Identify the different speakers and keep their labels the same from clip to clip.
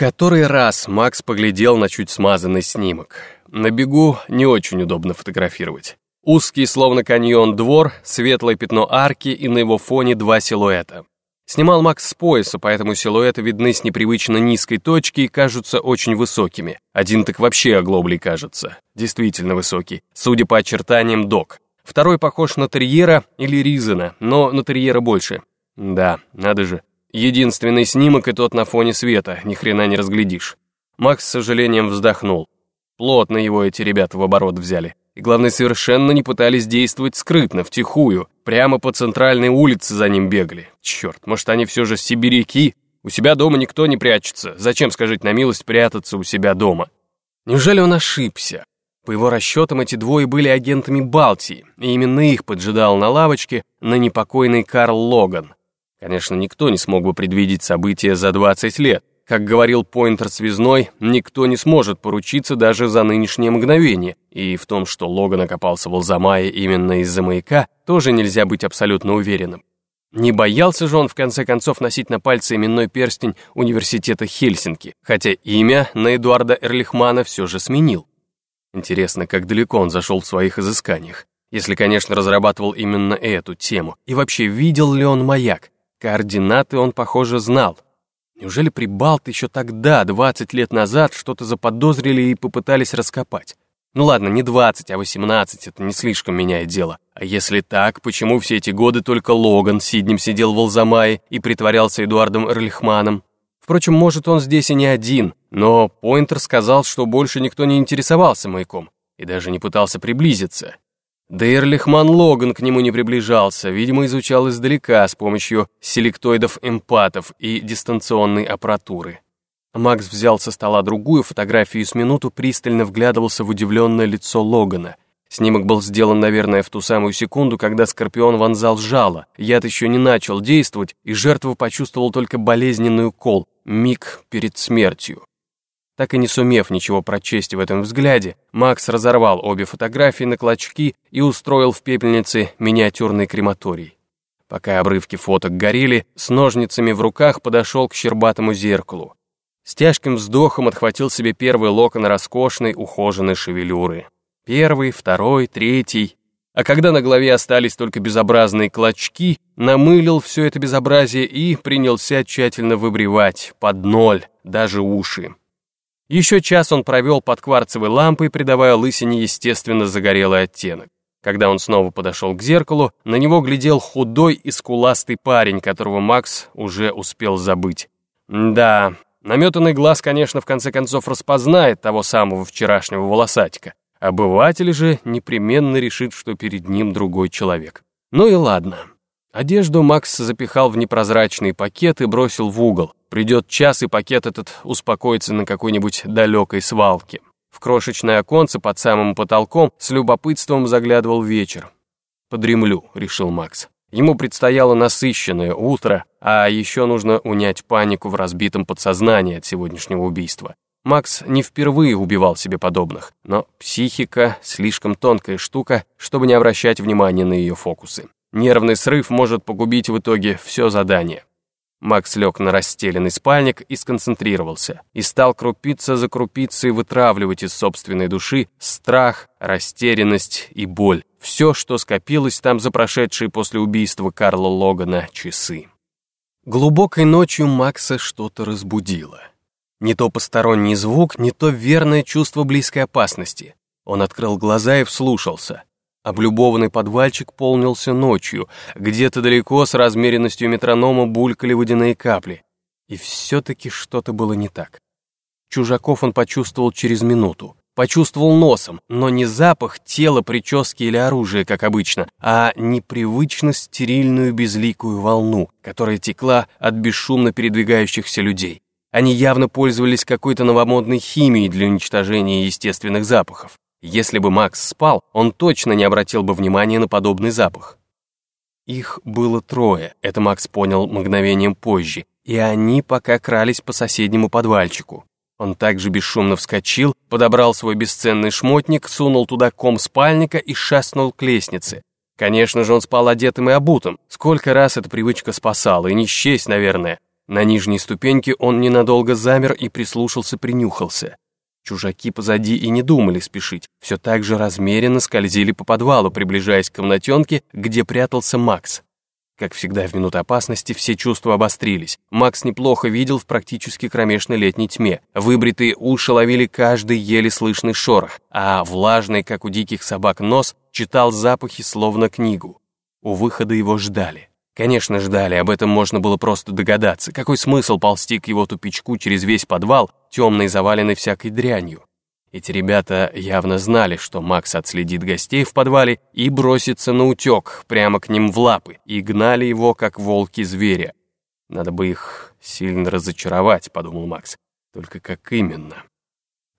Speaker 1: который раз Макс поглядел на чуть смазанный снимок. На бегу не очень удобно фотографировать. Узкий, словно каньон, двор, светлое пятно арки и на его фоне два силуэта. Снимал Макс с пояса, поэтому силуэты видны с непривычно низкой точки и кажутся очень высокими. Один так вообще оглоблей кажется. Действительно высокий, судя по очертаниям док. Второй похож на терьера или ризана, но на терьера больше. Да, надо же. Единственный снимок и тот на фоне света, ни хрена не разглядишь. Макс с сожалением вздохнул. Плотно его эти ребята в оборот взяли. И главное, совершенно не пытались действовать скрытно, втихую. Прямо по центральной улице за ним бегали. Черт, может, они все же сибиряки? У себя дома никто не прячется. Зачем, скажите на милость, прятаться у себя дома? Неужели он ошибся? По его расчетам, эти двое были агентами Балтии, и именно их поджидал на лавочке на непокойный Карл Логан. Конечно, никто не смог бы предвидеть события за 20 лет. Как говорил Пойнтер Связной, никто не сможет поручиться даже за нынешнее мгновение, и в том, что Логан окопался в Алзамае именно из-за маяка, тоже нельзя быть абсолютно уверенным. Не боялся же он, в конце концов, носить на пальце именной перстень университета Хельсинки, хотя имя на Эдуарда Эрлихмана все же сменил. Интересно, как далеко он зашел в своих изысканиях, если, конечно, разрабатывал именно эту тему, и вообще видел ли он маяк. Координаты он, похоже, знал, Неужели прибалты еще тогда, 20 лет назад, что-то заподозрили и попытались раскопать? Ну ладно, не 20, а 18, это не слишком меняет дело. А если так, почему все эти годы только Логан Сиднем сидел в Алзамае и притворялся Эдуардом Эрлихманом? Впрочем, может, он здесь и не один, но Пойнтер сказал, что больше никто не интересовался маяком и даже не пытался приблизиться. Да и Эрлихман Логан к нему не приближался, видимо, изучал издалека с помощью селектоидов-эмпатов и дистанционной аппаратуры. Макс взял со стола другую фотографию и с минуту пристально вглядывался в удивленное лицо Логана. Снимок был сделан, наверное, в ту самую секунду, когда Скорпион вонзал жало. Яд еще не начал действовать, и жертва почувствовал только болезненный укол, миг перед смертью. Так и не сумев ничего прочесть в этом взгляде, Макс разорвал обе фотографии на клочки и устроил в пепельнице миниатюрный крематорий. Пока обрывки фоток горели, с ножницами в руках подошел к щербатому зеркалу. С тяжким вздохом отхватил себе первый локон роскошной, ухоженной шевелюры. Первый, второй, третий. А когда на голове остались только безобразные клочки, намылил все это безобразие и принялся тщательно выбривать, под ноль, даже уши. Еще час он провел под кварцевой лампой, придавая лысине естественно загорелый оттенок. Когда он снова подошел к зеркалу, на него глядел худой и скуластый парень, которого Макс уже успел забыть. Да, наметанный глаз, конечно, в конце концов распознает того самого вчерашнего волосатика. Обыватель же непременно решит, что перед ним другой человек. Ну и ладно. Одежду Макс запихал в непрозрачный пакет и бросил в угол. Придет час, и пакет этот успокоится на какой-нибудь далекой свалке. В крошечное оконце под самым потолком с любопытством заглядывал вечер. «Подремлю», — решил Макс. Ему предстояло насыщенное утро, а еще нужно унять панику в разбитом подсознании от сегодняшнего убийства. Макс не впервые убивал себе подобных, но психика — слишком тонкая штука, чтобы не обращать внимания на ее фокусы. Нервный срыв может погубить в итоге все задание. Макс лег на расстеленный спальник и сконцентрировался, и стал крупица за крупицей вытравливать из собственной души страх, растерянность и боль. Все, что скопилось там за прошедшие после убийства Карла Логана часы. Глубокой ночью Макса что-то разбудило. Не то посторонний звук, не то верное чувство близкой опасности. Он открыл глаза и вслушался. Облюбованный подвальчик полнился ночью, где-то далеко с размеренностью метронома булькали водяные капли. И все-таки что-то было не так. Чужаков он почувствовал через минуту. Почувствовал носом, но не запах тела, прически или оружия, как обычно, а непривычно стерильную безликую волну, которая текла от бесшумно передвигающихся людей. Они явно пользовались какой-то новомодной химией для уничтожения естественных запахов. Если бы Макс спал, он точно не обратил бы внимания на подобный запах. Их было трое, это Макс понял мгновением позже, и они пока крались по соседнему подвальчику. Он также бесшумно вскочил, подобрал свой бесценный шмотник, сунул туда ком спальника и шастнул к лестнице. Конечно же, он спал одетым и обутым. Сколько раз эта привычка спасала, и не счесть, наверное. На нижней ступеньке он ненадолго замер и прислушался, принюхался. Чужаки позади и не думали спешить, все так же размеренно скользили по подвалу, приближаясь к комнатенке, где прятался Макс. Как всегда в минут опасности все чувства обострились. Макс неплохо видел в практически кромешной летней тьме. Выбритые уши ловили каждый еле слышный шорох, а влажный, как у диких собак, нос читал запахи словно книгу. У выхода его ждали. Конечно, ждали, об этом можно было просто догадаться. Какой смысл ползти к его тупичку через весь подвал, темный, заваленный всякой дрянью? Эти ребята явно знали, что Макс отследит гостей в подвале и бросится на утек прямо к ним в лапы, и гнали его, как волки зверя. Надо бы их сильно разочаровать, подумал Макс. Только как именно?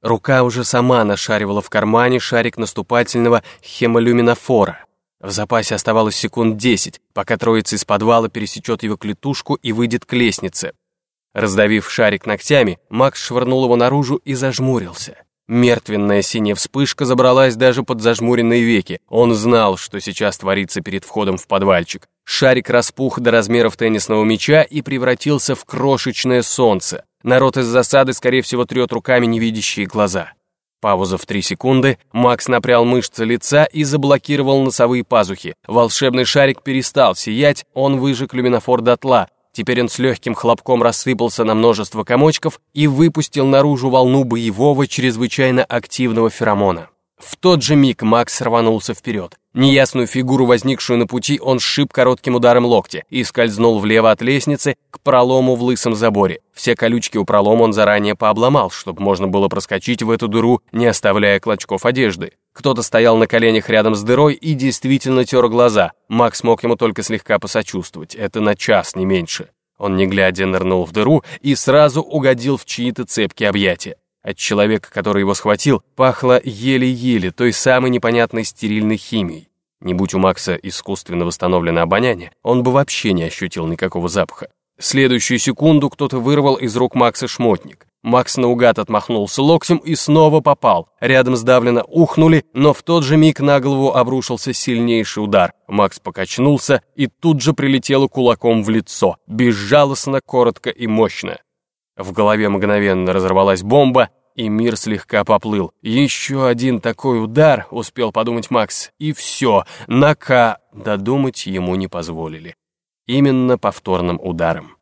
Speaker 1: Рука уже сама нашаривала в кармане шарик наступательного хемолюминофора. В запасе оставалось секунд десять, пока троица из подвала пересечет его клетушку и выйдет к лестнице. Раздавив шарик ногтями, Макс швырнул его наружу и зажмурился. Мертвенная синяя вспышка забралась даже под зажмуренные веки. Он знал, что сейчас творится перед входом в подвальчик. Шарик распух до размеров теннисного мяча и превратился в крошечное солнце. Народ из засады, скорее всего, трет руками невидящие глаза. Пауза в три секунды, Макс напрял мышцы лица и заблокировал носовые пазухи. Волшебный шарик перестал сиять, он выжег люминофор дотла, Теперь он с легким хлопком рассыпался на множество комочков и выпустил наружу волну боевого, чрезвычайно активного феромона. В тот же миг Макс рванулся вперед. Неясную фигуру, возникшую на пути, он сшиб коротким ударом локтя и скользнул влево от лестницы к пролому в лысом заборе. Все колючки у пролома он заранее пообломал, чтобы можно было проскочить в эту дыру, не оставляя клочков одежды. Кто-то стоял на коленях рядом с дырой и действительно тер глаза. Макс мог ему только слегка посочувствовать. Это на час, не меньше. Он, не глядя, нырнул в дыру и сразу угодил в чьи-то цепкие объятия. От человека, который его схватил, пахло еле-еле той самой непонятной стерильной химией. Не будь у Макса искусственно восстановлено обоняние, он бы вообще не ощутил никакого запаха. В следующую секунду кто-то вырвал из рук Макса шмотник. Макс наугад отмахнулся локтем и снова попал. Рядом сдавленно ухнули, но в тот же миг на голову обрушился сильнейший удар. Макс покачнулся и тут же прилетел кулаком в лицо, безжалостно, коротко и мощно. В голове мгновенно разорвалась бомба, и мир слегка поплыл. Еще один такой удар, успел подумать Макс, и все, на К додумать ему не позволили. Именно повторным ударом.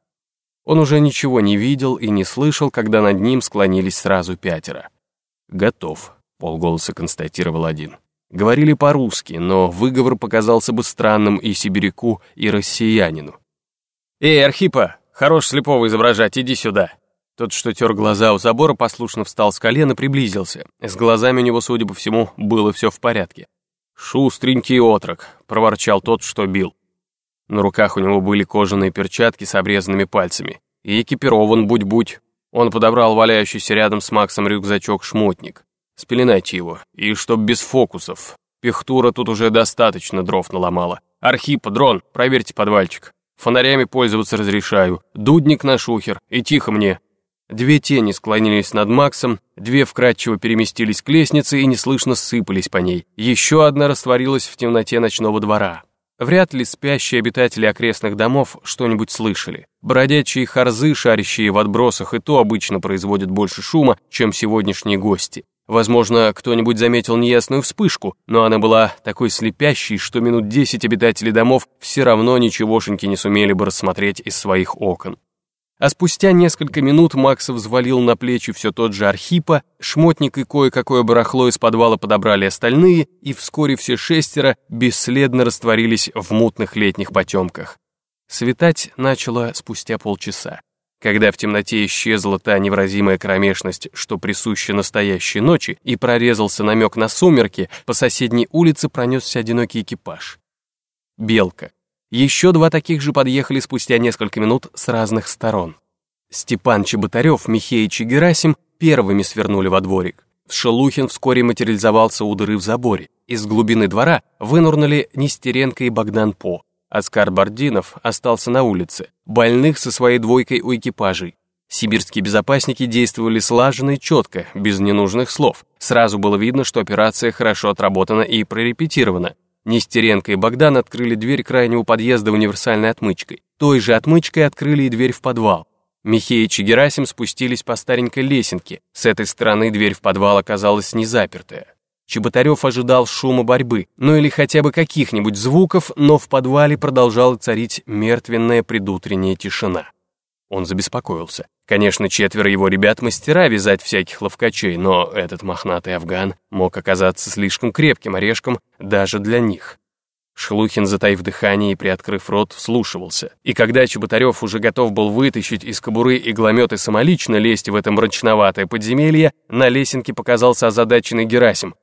Speaker 1: Он уже ничего не видел и не слышал, когда над ним склонились сразу пятеро. «Готов», — полголоса констатировал один. Говорили по-русски, но выговор показался бы странным и сибиряку, и россиянину. «Эй, Архипа, хорош слепого изображать, иди сюда!» Тот, что тер глаза у забора, послушно встал с колена приблизился. С глазами у него, судя по всему, было все в порядке. «Шустренький отрок», — проворчал тот, что бил. На руках у него были кожаные перчатки с обрезанными пальцами. И экипирован будь-будь. Он подобрал валяющийся рядом с Максом рюкзачок-шмотник. Спеленайте его, и чтоб без фокусов. Пехтура тут уже достаточно дров наломала. Архип, дрон, проверьте подвальчик. Фонарями пользоваться разрешаю. Дудник на шухер, и тихо мне. Две тени склонились над Максом, две вкрадчиво переместились к лестнице и неслышно сыпались по ней. Еще одна растворилась в темноте ночного двора. Вряд ли спящие обитатели окрестных домов что-нибудь слышали. Бродячие харзы, шарящие в отбросах, и то обычно производят больше шума, чем сегодняшние гости. Возможно, кто-нибудь заметил неясную вспышку, но она была такой слепящей, что минут десять обитатели домов все равно ничегошеньки не сумели бы рассмотреть из своих окон. А спустя несколько минут Макса взвалил на плечи все тот же Архипа, шмотник и кое-какое барахло из подвала подобрали остальные, и вскоре все шестеро бесследно растворились в мутных летних потемках. Светать начало спустя полчаса. Когда в темноте исчезла та невразимая кромешность, что присуща настоящей ночи, и прорезался намек на сумерки, по соседней улице пронесся одинокий экипаж. Белка. Еще два таких же подъехали спустя несколько минут с разных сторон. Степан Чеботарев, Михеич и Герасим первыми свернули во дворик. Шелухин вскоре материализовался у дыры в заборе. Из глубины двора вынурнули Нестеренко и Богдан По. Оскар Бардинов остался на улице, больных со своей двойкой у экипажей. Сибирские безопасники действовали слаженно и четко, без ненужных слов. Сразу было видно, что операция хорошо отработана и прорепетирована. Нестеренко и Богдан открыли дверь крайнего подъезда универсальной отмычкой. Той же отмычкой открыли и дверь в подвал. Михеич и Герасим спустились по старенькой лесенке. С этой стороны дверь в подвал оказалась не запертая. Чеботарев ожидал шума борьбы, ну или хотя бы каких-нибудь звуков, но в подвале продолжала царить мертвенная предутренняя тишина. Он забеспокоился. Конечно, четверо его ребят мастера вязать всяких ловкачей, но этот мохнатый афган мог оказаться слишком крепким орешком даже для них. Шлухин, затаив дыхание и приоткрыв рот, вслушивался. И когда Чеботарев уже готов был вытащить из кобуры игломет самолично лезть в это мрачноватое подземелье, на лесенке показался озадаченный Герасим.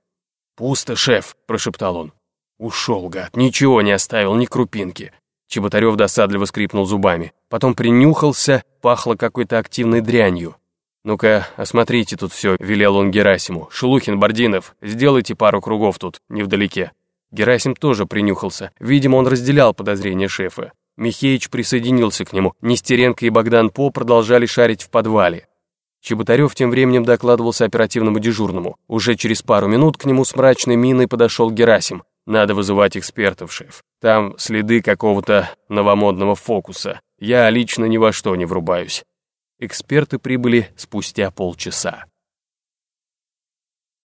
Speaker 1: «Пусто, шеф», — прошептал он. «Ушел, гад, ничего не оставил, ни крупинки». Чеботарев досадливо скрипнул зубами. Потом принюхался, пахло какой-то активной дрянью. «Ну-ка, осмотрите тут все», — велел он Герасиму. «Шелухин, Бординов, сделайте пару кругов тут, невдалеке». Герасим тоже принюхался. Видимо, он разделял подозрения шефа. Михеич присоединился к нему. Нестеренко и Богдан По продолжали шарить в подвале. Чеботарев тем временем докладывался оперативному дежурному. Уже через пару минут к нему с мрачной миной подошел Герасим. «Надо вызывать экспертов, шеф. Там следы какого-то новомодного фокуса. Я лично ни во что не врубаюсь». Эксперты прибыли спустя полчаса.